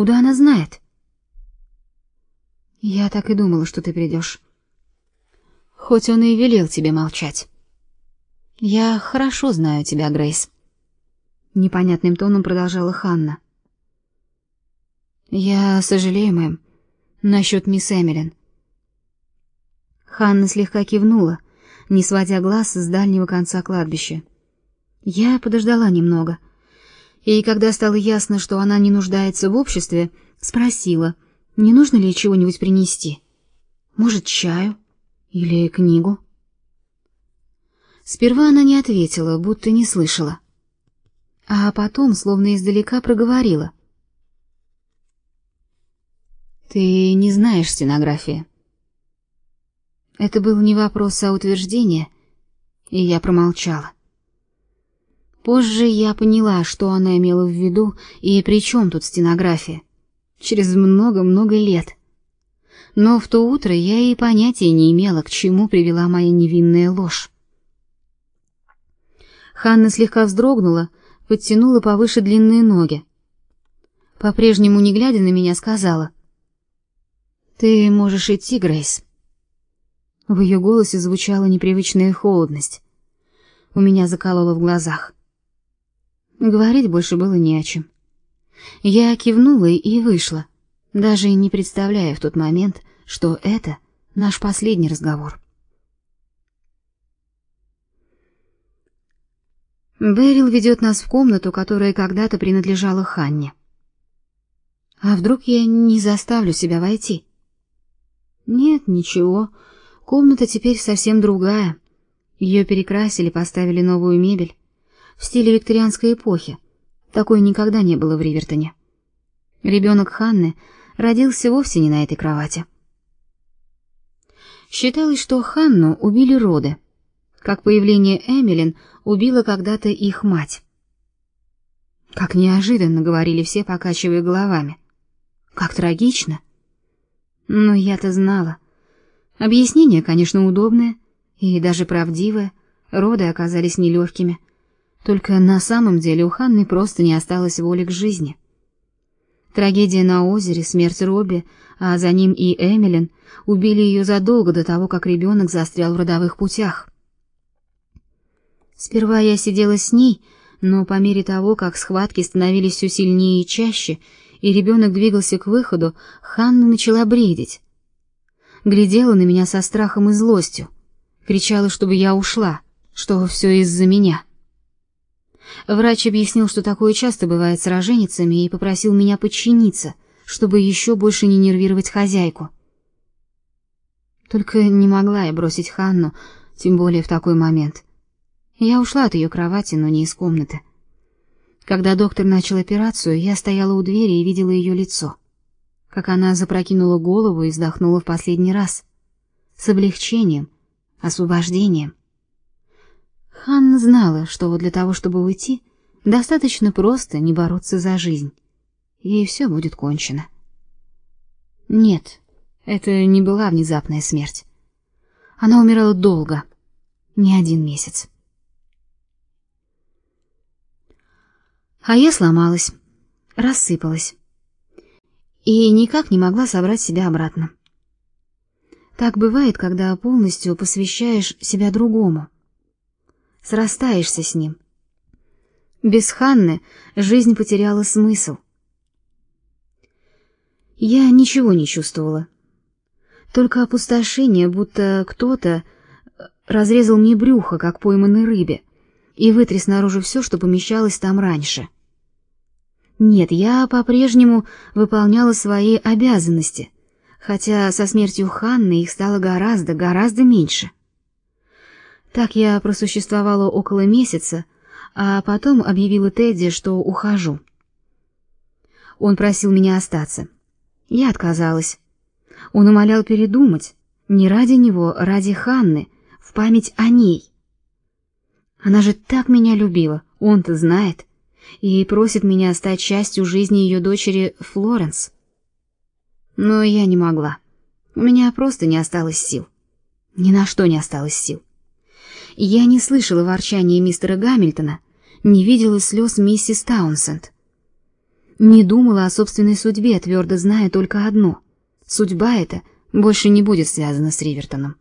Откуда она знает? Я так и думала, что ты придешь. Хоть он и велел тебе молчать. Я хорошо знаю тебя, Грейс. Непонятным тоном продолжала Ханна. Я сожалею, мэм, насчет мисс Эмилин. Ханна слегка кивнула, не сводя глаз с дальнего конца кладбища. Я подождала немного, и когда стало ясно, что она не нуждается в обществе, спросила, не нужно ли чего-нибудь принести. Может, чаю или книгу? Сперва она не ответила, будто не слышала. А потом, словно издалека, проговорила. «Ты не знаешь стенографии». Это был не вопрос, а утверждение, и я промолчала. Позже я поняла, что она имела в виду и при чем тут стенография. Через много-много лет. Но в то утро я и понятия не имела, к чему привела моя невинная ложь. Ханна слегка вздрогнула, подтянула повыше длинные ноги. По-прежнему, не глядя на меня, сказала: "Ты можешь идти, Грейс". В ее голосе звучала непривычная холодность. У меня закололо в глазах. Говорить больше было не о чем. Я кивнула и вышла, даже не представляя в тот момент, что это наш последний разговор. Бэрил ведет нас в комнату, которая когда-то принадлежала Ханне. А вдруг я не заставлю себя войти? Нет, ничего. Комната теперь совсем другая. Ее перекрасили, поставили новую мебель в стиле викторианской эпохи. Такой никогда не было в Ривертоне. Ребенок Ханны родился вовсе не на этой кровати. Считалось, что Ханну убили роды как появление Эмилин убило когда-то их мать. Как неожиданно говорили все, покачивая головами. Как трагично. Но я-то знала. Объяснение, конечно, удобное и даже правдивое. Роды оказались нелегкими. Только на самом деле у Ханны просто не осталось воли к жизни. Трагедия на озере, смерть Робби, а за ним и Эмилин убили ее задолго до того, как ребенок застрял в родовых путях. Сперва я сидела с ней, но по мере того, как схватки становились все сильнее и чаще, и ребенок двигался к выходу, Ханна начала бредить. Глядела на меня со страхом и злостью, кричала, чтобы я ушла, что все из-за меня. Врач объяснил, что такое часто бывает с роженицами, и попросил меня подчиниться, чтобы еще больше не нервировать хозяйку. Только не могла я бросить Ханну, тем более в такой момент. Я ушла от ее кровати, но не из комнаты. Когда доктор начал операцию, я стояла у двери и видела ее лицо. Как она запрокинула голову и вздохнула в последний раз. С облегчением, освобождением. Ханна знала, что для того, чтобы уйти, достаточно просто не бороться за жизнь. И все будет кончено. Нет, это не была внезапная смерть. Она умирала долго, не один месяц. А я сломалась, рассыпалась. И никак не могла собрать себя обратно. Так бывает, когда полностью посвящаешь себя другому. Срастаешься с ним. Без Ханны жизнь потеряла смысл. Я ничего не чувствовала. Только опустошение, будто кто-то разрезал мне брюхо, как пойманной рыбе и вытряс наружу все, что помещалось там раньше. Нет, я по-прежнему выполняла свои обязанности, хотя со смертью Ханны их стало гораздо, гораздо меньше. Так я просуществовала около месяца, а потом объявила Тедди, что ухожу. Он просил меня остаться. Я отказалась. Он умолял передумать, не ради него, ради Ханны, в память о ней. Она же так меня любила, он-то знает, и просит меня стать частью жизни ее дочери Флоренс. Но я не могла. У меня просто не осталось сил. Ни на что не осталось сил. Я не слышала ворчания мистера Гамильтона, не видела слез миссис Таунсенд. Не думала о собственной судьбе, твердо зная только одно: судьба эта больше не будет связана с Ривертоном.